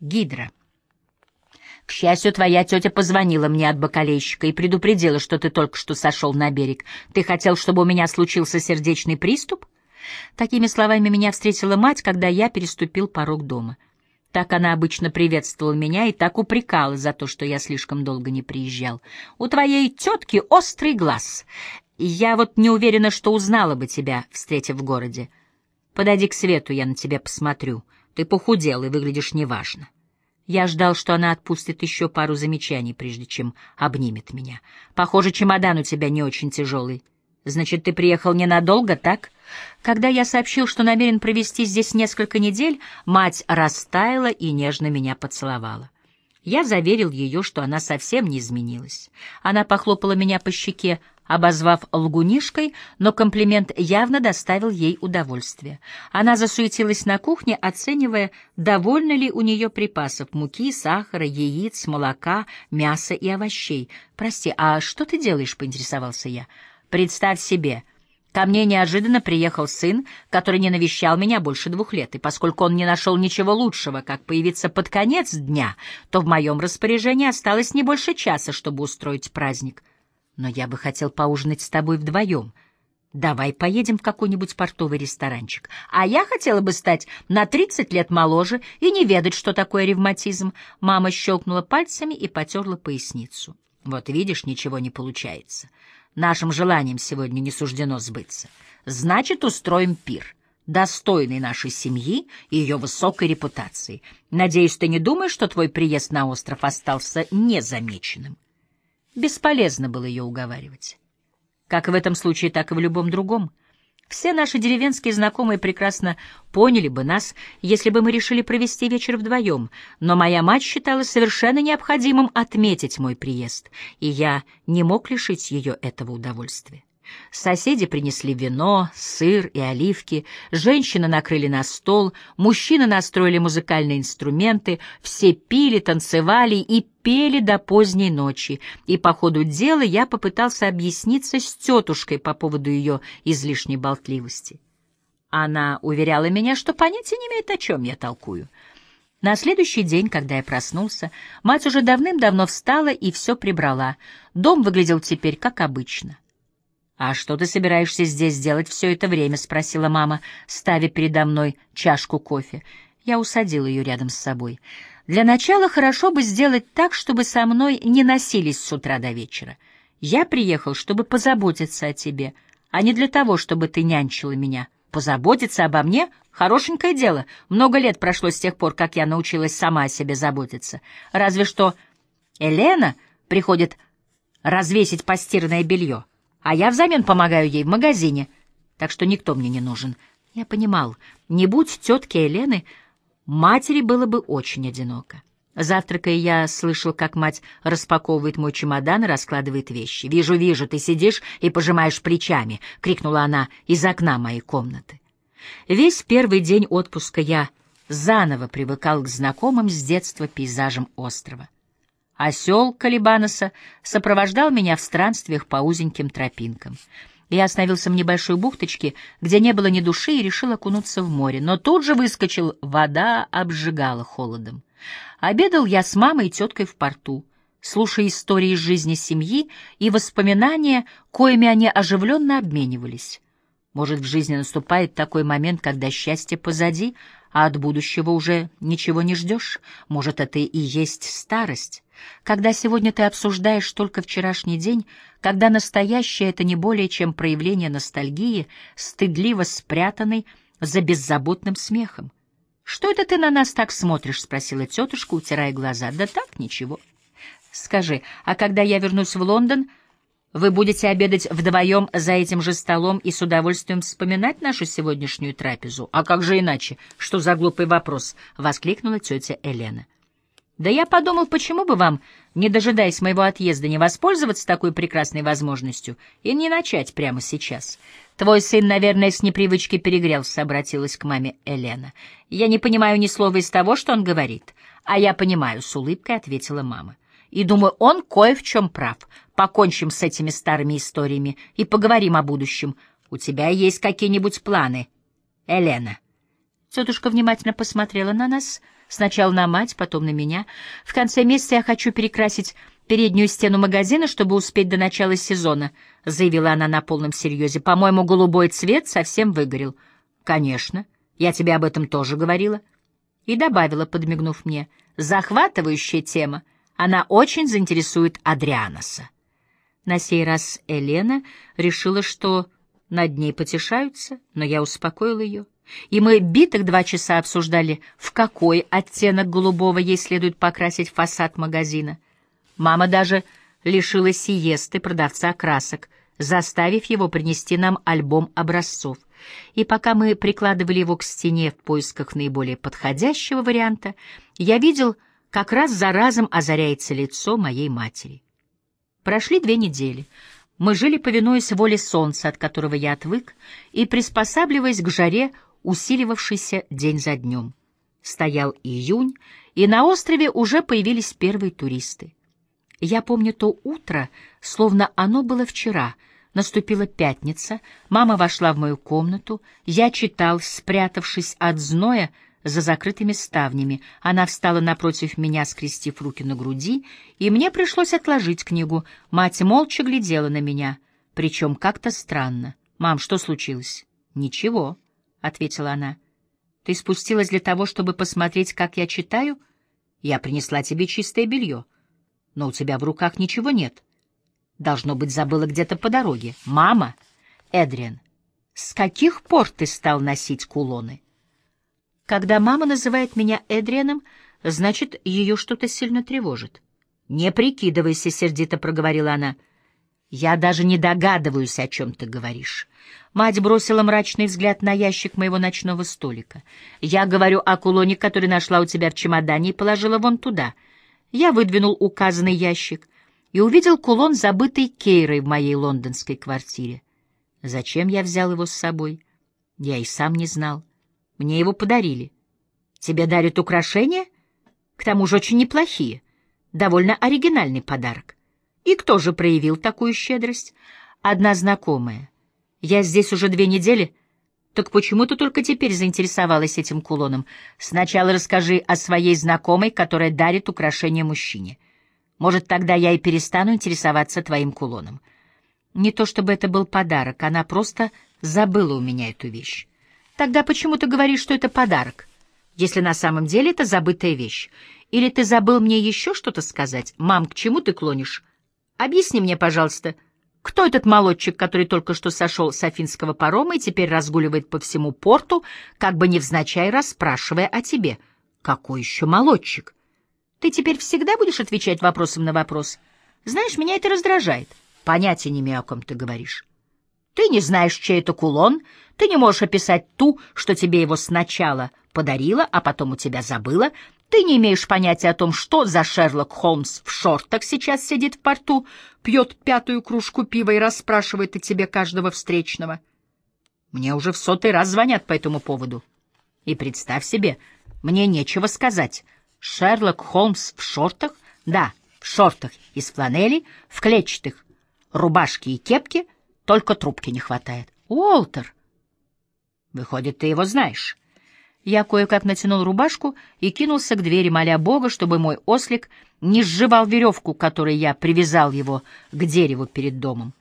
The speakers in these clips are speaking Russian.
Гидра. К счастью, твоя тетя позвонила мне от бакалейщика и предупредила, что ты только что сошел на берег. Ты хотел, чтобы у меня случился сердечный приступ? Такими словами меня встретила мать, когда я переступил порог дома. Так она обычно приветствовала меня и так упрекала за то, что я слишком долго не приезжал. У твоей тетки острый глаз. Я вот не уверена, что узнала бы тебя, встретив в городе. Подойди к свету, я на тебя посмотрю. Ты похудел и выглядишь неважно. Я ждал, что она отпустит еще пару замечаний, прежде чем обнимет меня. Похоже, чемодан у тебя не очень тяжелый. Значит, ты приехал ненадолго, так? Когда я сообщил, что намерен провести здесь несколько недель, мать растаяла и нежно меня поцеловала. Я заверил ее, что она совсем не изменилась. Она похлопала меня по щеке, обозвав лгунишкой, но комплимент явно доставил ей удовольствие. Она засуетилась на кухне, оценивая, довольно ли у нее припасов муки, сахара, яиц, молока, мяса и овощей. «Прости, а что ты делаешь?» — поинтересовался я. «Представь себе». Ко мне неожиданно приехал сын, который не навещал меня больше двух лет, и поскольку он не нашел ничего лучшего, как появиться под конец дня, то в моем распоряжении осталось не больше часа, чтобы устроить праздник. Но я бы хотел поужинать с тобой вдвоем. Давай поедем в какой-нибудь портовый ресторанчик. А я хотела бы стать на тридцать лет моложе и не ведать, что такое ревматизм. Мама щелкнула пальцами и потерла поясницу. Вот видишь, ничего не получается. Нашим желаниям сегодня не суждено сбыться. Значит, устроим пир, достойный нашей семьи и ее высокой репутации. Надеюсь, ты не думаешь, что твой приезд на остров остался незамеченным? Бесполезно было ее уговаривать. Как в этом случае, так и в любом другом. Все наши деревенские знакомые прекрасно поняли бы нас, если бы мы решили провести вечер вдвоем, но моя мать считала совершенно необходимым отметить мой приезд, и я не мог лишить ее этого удовольствия. Соседи принесли вино, сыр и оливки, женщины накрыли на стол, мужчины настроили музыкальные инструменты, все пили, танцевали и пели до поздней ночи, и по ходу дела я попытался объясниться с тетушкой по поводу ее излишней болтливости. Она уверяла меня, что понятия не имеет, о чем я толкую. На следующий день, когда я проснулся, мать уже давным-давно встала и все прибрала. Дом выглядел теперь как обычно. «А что ты собираешься здесь делать все это время?» — спросила мама, ставя передо мной чашку кофе. Я усадил ее рядом с собой. «Для начала хорошо бы сделать так, чтобы со мной не носились с утра до вечера. Я приехал, чтобы позаботиться о тебе, а не для того, чтобы ты нянчила меня. Позаботиться обо мне — хорошенькое дело. Много лет прошло с тех пор, как я научилась сама о себе заботиться. Разве что Елена приходит развесить постиранное белье» а я взамен помогаю ей в магазине, так что никто мне не нужен. Я понимал, не будь тетки Елены, матери было бы очень одиноко. Завтракая, я слышал, как мать распаковывает мой чемодан и раскладывает вещи. «Вижу, вижу, ты сидишь и пожимаешь плечами», — крикнула она из окна моей комнаты. Весь первый день отпуска я заново привыкал к знакомым с детства пейзажам острова. Осел Калибаноса сопровождал меня в странствиях по узеньким тропинкам. Я остановился в небольшой бухточке, где не было ни души, и решил окунуться в море. Но тут же выскочил, вода обжигала холодом. Обедал я с мамой и теткой в порту, слушая истории из жизни семьи и воспоминания, коими они оживленно обменивались. Может, в жизни наступает такой момент, когда счастье позади, а от будущего уже ничего не ждешь. Может, это и есть старость. Когда сегодня ты обсуждаешь только вчерашний день, когда настоящее — это не более чем проявление ностальгии, стыдливо спрятанной за беззаботным смехом. «Что это ты на нас так смотришь?» — спросила тетушка, утирая глаза. «Да так, ничего». «Скажи, а когда я вернусь в Лондон...» Вы будете обедать вдвоем за этим же столом и с удовольствием вспоминать нашу сегодняшнюю трапезу? А как же иначе? Что за глупый вопрос? — воскликнула тетя Елена. Да я подумал, почему бы вам, не дожидаясь моего отъезда, не воспользоваться такой прекрасной возможностью и не начать прямо сейчас. Твой сын, наверное, с непривычки перегрелся, — обратилась к маме Елена. Я не понимаю ни слова из того, что он говорит. А я понимаю, — с улыбкой ответила мама. И думаю, он кое в чем прав. Покончим с этими старыми историями и поговорим о будущем. У тебя есть какие-нибудь планы, Елена?» Тетушка внимательно посмотрела на нас, Сначала на мать, потом на меня. В конце месяца я хочу перекрасить переднюю стену магазина, чтобы успеть до начала сезона», — заявила она на полном серьезе. «По-моему, голубой цвет совсем выгорел». «Конечно. Я тебе об этом тоже говорила». И добавила, подмигнув мне, «Захватывающая тема. Она очень заинтересует Адрианоса». На сей раз Елена решила, что над ней потешаются, но я успокоил ее. И мы битых два часа обсуждали, в какой оттенок голубого ей следует покрасить фасад магазина. Мама даже лишила сиесты продавца красок, заставив его принести нам альбом образцов. И пока мы прикладывали его к стене в поисках наиболее подходящего варианта, я видел, как раз за разом озаряется лицо моей матери. Прошли две недели. Мы жили, повинуясь воле солнца, от которого я отвык, и приспосабливаясь к жаре, усиливавшейся день за днем. Стоял июнь, и на острове уже появились первые туристы. Я помню то утро, словно оно было вчера. Наступила пятница, мама вошла в мою комнату, я читал, спрятавшись от зноя за закрытыми ставнями. Она встала напротив меня, скрестив руки на груди, и мне пришлось отложить книгу. Мать молча глядела на меня, причем как-то странно. «Мам, что случилось?» «Ничего», — ответила она. «Ты спустилась для того, чтобы посмотреть, как я читаю? Я принесла тебе чистое белье» но у тебя в руках ничего нет. Должно быть, забыла где-то по дороге. Мама, Эдриан, с каких пор ты стал носить кулоны? Когда мама называет меня Эдрианом, значит, ее что-то сильно тревожит. Не прикидывайся, сердито проговорила она. Я даже не догадываюсь, о чем ты говоришь. Мать бросила мрачный взгляд на ящик моего ночного столика. Я говорю о кулоне, который нашла у тебя в чемодане и положила вон туда — я выдвинул указанный ящик и увидел кулон, забытый Кейрой в моей лондонской квартире. Зачем я взял его с собой? Я и сам не знал. Мне его подарили. Тебе дарят украшения? К тому же очень неплохие. Довольно оригинальный подарок. И кто же проявил такую щедрость? Одна знакомая. Я здесь уже две недели — так почему ты только теперь заинтересовалась этим кулоном? Сначала расскажи о своей знакомой, которая дарит украшения мужчине. Может, тогда я и перестану интересоваться твоим кулоном. Не то чтобы это был подарок, она просто забыла у меня эту вещь. Тогда почему ты говоришь, что это подарок, если на самом деле это забытая вещь? Или ты забыл мне еще что-то сказать? Мам, к чему ты клонишь? Объясни мне, пожалуйста, — кто этот молодчик, который только что сошел с афинского парома и теперь разгуливает по всему порту, как бы невзначай расспрашивая о тебе? Какой еще молодчик? Ты теперь всегда будешь отвечать вопросом на вопрос? Знаешь, меня это раздражает. Понятия не имею, о ком ты говоришь. Ты не знаешь, чей это кулон, ты не можешь описать ту, что тебе его сначала подарила, а потом у тебя забыла, ты не имеешь понятия о том, что за Шерлок Холмс в шортах сейчас сидит в порту, пьет пятую кружку пива и расспрашивает о тебе каждого встречного. Мне уже в сотый раз звонят по этому поводу. И представь себе, мне нечего сказать. Шерлок Холмс в шортах? Да, в шортах из фланели, в клетчатых рубашке и кепке, только трубки не хватает. Уолтер! Выходит, ты его знаешь. Я кое-как натянул рубашку и кинулся к двери, моля Бога, чтобы мой ослик не сживал веревку, которой я привязал его к дереву перед домом.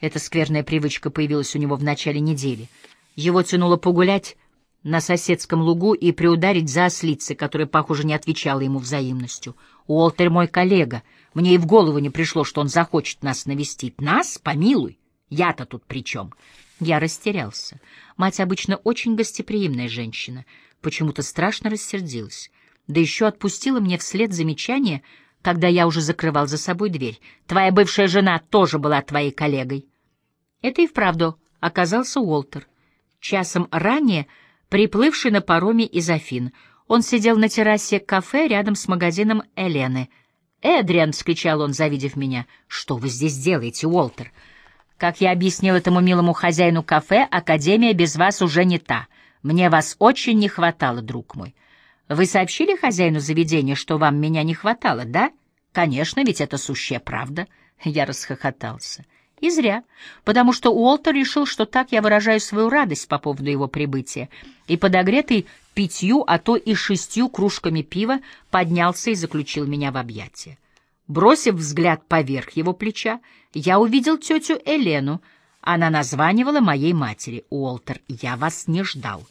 Эта скверная привычка появилась у него в начале недели. Его тянуло погулять на соседском лугу и приударить за ослицы, которая, похоже, не отвечала ему взаимностью. Уолтер мой коллега. Мне и в голову не пришло, что он захочет нас навестить. Нас? Помилуй. Я-то тут при чем? Я растерялся. Мать обычно очень гостеприимная женщина. Почему-то страшно рассердилась. Да еще отпустила мне вслед замечание, когда я уже закрывал за собой дверь. Твоя бывшая жена тоже была твоей коллегой. Это и вправду оказался Уолтер. Часом ранее приплывший на пароме из Афин. Он сидел на террасе кафе рядом с магазином Элены. «Эдриан!» — вскричал он, завидев меня. «Что вы здесь делаете, Уолтер?» Как я объяснил этому милому хозяину кафе, Академия без вас уже не та. Мне вас очень не хватало, друг мой. Вы сообщили хозяину заведения, что вам меня не хватало, да? Конечно, ведь это сущая правда. Я расхохотался. И зря, потому что Уолтер решил, что так я выражаю свою радость по поводу его прибытия, и подогретый пятью, а то и шестью кружками пива, поднялся и заключил меня в объятия. Бросив взгляд поверх его плеча, я увидел тетю Элену. Она названивала моей матери. «Уолтер, я вас не ждал.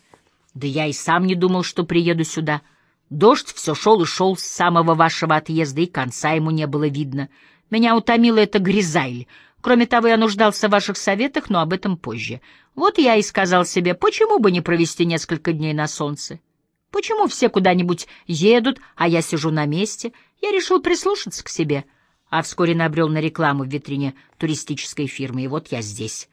Да я и сам не думал, что приеду сюда. Дождь все шел и шел с самого вашего отъезда, и конца ему не было видно. Меня утомила эта грязайль. Кроме того, я нуждался в ваших советах, но об этом позже. Вот я и сказал себе, почему бы не провести несколько дней на солнце? Почему все куда-нибудь едут, а я сижу на месте? Я решил прислушаться к себе, а вскоре набрел на рекламу в витрине туристической фирмы, и вот я здесь.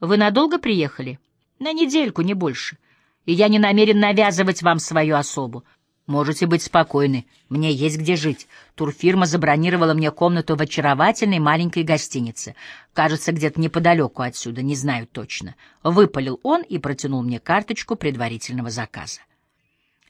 Вы надолго приехали? На недельку, не больше. И я не намерен навязывать вам свою особу. Можете быть спокойны, мне есть где жить. Турфирма забронировала мне комнату в очаровательной маленькой гостинице. Кажется, где-то неподалеку отсюда, не знаю точно. Выпалил он и протянул мне карточку предварительного заказа.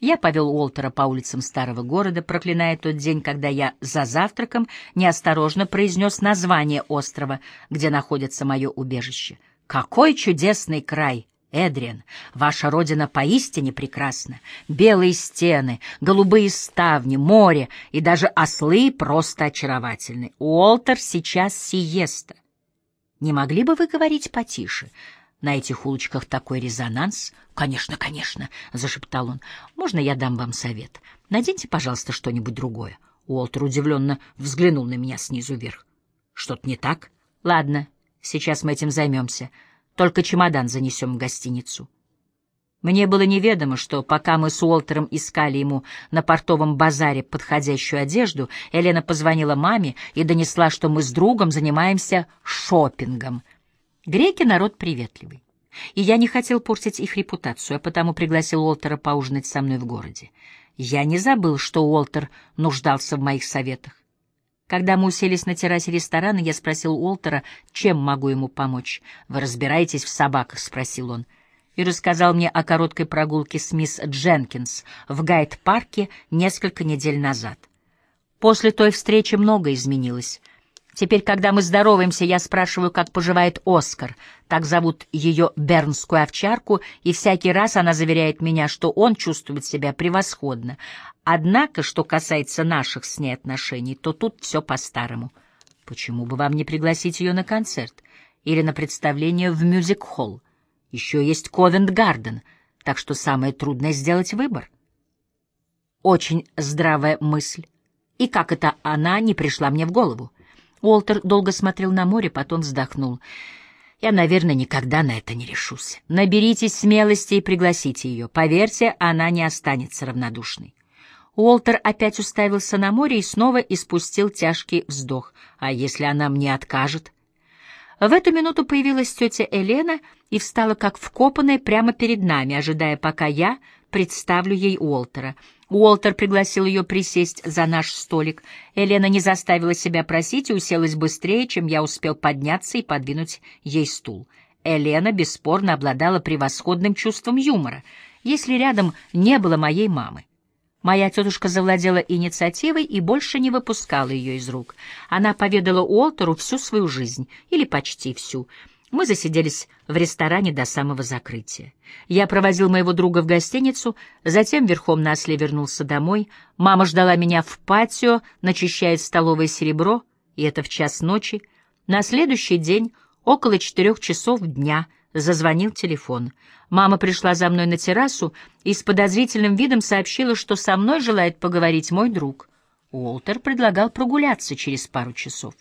Я повел Уолтера по улицам старого города, проклиная тот день, когда я за завтраком неосторожно произнес название острова, где находится мое убежище. «Какой чудесный край!» Эдриан, ваша родина поистине прекрасна. Белые стены, голубые ставни, море и даже ослы просто очаровательны. Уолтер сейчас сиеста. Не могли бы вы говорить потише? На этих улочках такой резонанс. Конечно, конечно, зашептал он. Можно я дам вам совет? Наденьте, пожалуйста, что-нибудь другое. Уолтер удивленно взглянул на меня снизу вверх. Что-то не так? Ладно, сейчас мы этим займемся. Только чемодан занесем в гостиницу. Мне было неведомо, что пока мы с Уолтером искали ему на портовом базаре подходящую одежду, Елена позвонила маме и донесла, что мы с другом занимаемся шопингом. Греки — народ приветливый. И я не хотел портить их репутацию, а потому пригласил Уолтера поужинать со мной в городе. Я не забыл, что Уолтер нуждался в моих советах. Когда мы уселись на террасе ресторана, я спросил Уолтера, чем могу ему помочь. «Вы разбираетесь в собаках?» — спросил он. И рассказал мне о короткой прогулке с мисс Дженкинс в Гайд-парке несколько недель назад. После той встречи многое изменилось — Теперь, когда мы здороваемся, я спрашиваю, как поживает Оскар. Так зовут ее бернскую овчарку, и всякий раз она заверяет меня, что он чувствует себя превосходно. Однако, что касается наших с ней отношений, то тут все по-старому. Почему бы вам не пригласить ее на концерт или на представление в мюзик-холл? Еще есть Ковент-Гарден, так что самое трудное — сделать выбор. Очень здравая мысль. И как это она не пришла мне в голову? Уолтер долго смотрел на море, потом вздохнул. «Я, наверное, никогда на это не решусь. Наберитесь смелости и пригласите ее. Поверьте, она не останется равнодушной». Уолтер опять уставился на море и снова испустил тяжкий вздох. «А если она мне откажет?» В эту минуту появилась тетя Елена и встала как вкопанная прямо перед нами, ожидая, пока я представлю ей Уолтера. Уолтер пригласил ее присесть за наш столик. Елена не заставила себя просить и уселась быстрее, чем я успел подняться и подвинуть ей стул. Елена бесспорно обладала превосходным чувством юмора, если рядом не было моей мамы. Моя тетушка завладела инициативой и больше не выпускала ее из рук. Она поведала Уолтеру всю свою жизнь, или почти всю — мы засиделись в ресторане до самого закрытия. Я провозил моего друга в гостиницу, затем верхом на осле вернулся домой. Мама ждала меня в патио, начищая столовое серебро, и это в час ночи. На следующий день, около четырех часов дня, зазвонил телефон. Мама пришла за мной на террасу и с подозрительным видом сообщила, что со мной желает поговорить мой друг. Уолтер предлагал прогуляться через пару часов.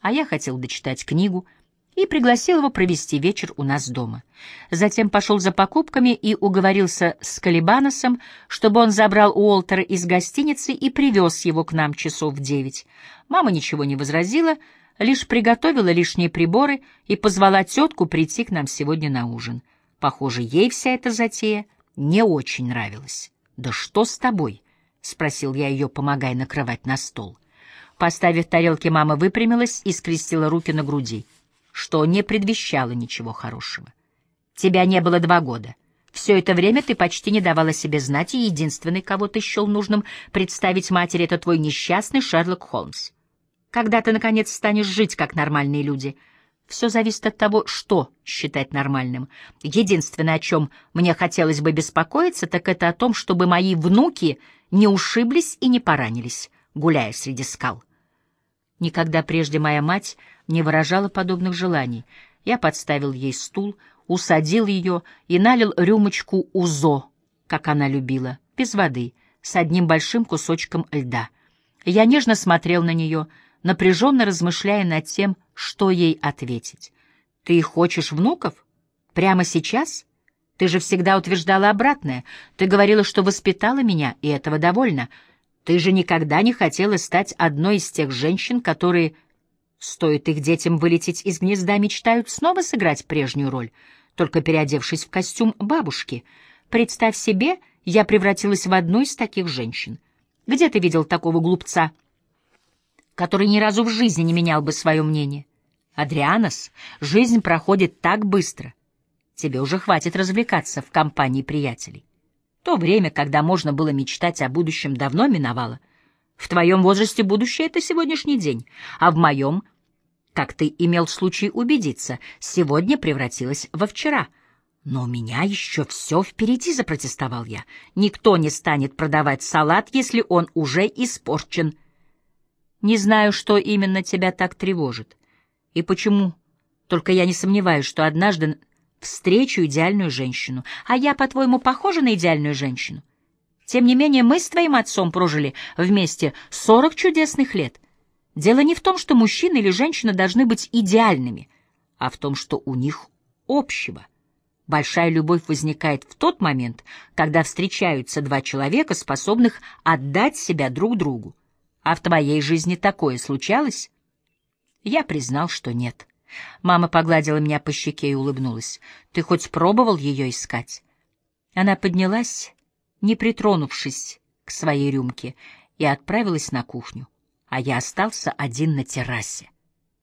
А я хотел дочитать книгу — и пригласил его провести вечер у нас дома. Затем пошел за покупками и уговорился с Калибаносом, чтобы он забрал Уолтера из гостиницы и привез его к нам часов в девять. Мама ничего не возразила, лишь приготовила лишние приборы и позвала тетку прийти к нам сегодня на ужин. Похоже, ей вся эта затея не очень нравилась. «Да что с тобой?» — спросил я ее, помогая накрывать на стол. Поставив тарелки, мама выпрямилась и скрестила руки на груди — что не предвещало ничего хорошего. Тебя не было два года. Все это время ты почти не давала себе знать, и единственный, кого ты счел нужным представить матери, это твой несчастный Шерлок Холмс. Когда ты, наконец, станешь жить, как нормальные люди? Все зависит от того, что считать нормальным. Единственное, о чем мне хотелось бы беспокоиться, так это о том, чтобы мои внуки не ушиблись и не поранились, гуляя среди скал. Никогда прежде моя мать не выражала подобных желаний. Я подставил ей стул, усадил ее и налил рюмочку узо, как она любила, без воды, с одним большим кусочком льда. Я нежно смотрел на нее, напряженно размышляя над тем, что ей ответить. «Ты хочешь внуков? Прямо сейчас? Ты же всегда утверждала обратное. Ты говорила, что воспитала меня, и этого довольно. Ты же никогда не хотела стать одной из тех женщин, которые, стоит их детям вылететь из гнезда, мечтают снова сыграть прежнюю роль, только переодевшись в костюм бабушки. Представь себе, я превратилась в одну из таких женщин. Где ты видел такого глупца?» который ни разу в жизни не менял бы свое мнение. Адрианос, жизнь проходит так быстро. Тебе уже хватит развлекаться в компании приятелей. То время, когда можно было мечтать о будущем, давно миновало. В твоем возрасте будущее — это сегодняшний день, а в моем, как ты имел случай убедиться, сегодня превратилось во вчера. Но у меня еще все впереди, — запротестовал я. Никто не станет продавать салат, если он уже испорчен. Не знаю, что именно тебя так тревожит. И почему? Только я не сомневаюсь, что однажды встречу идеальную женщину. А я, по-твоему, похожа на идеальную женщину? Тем не менее, мы с твоим отцом прожили вместе сорок чудесных лет. Дело не в том, что мужчина или женщина должны быть идеальными, а в том, что у них общего. Большая любовь возникает в тот момент, когда встречаются два человека, способных отдать себя друг другу. А в твоей жизни такое случалось? Я признал, что нет. Мама погладила меня по щеке и улыбнулась. «Ты хоть пробовал ее искать?» Она поднялась, не притронувшись к своей рюмке, и отправилась на кухню, а я остался один на террасе.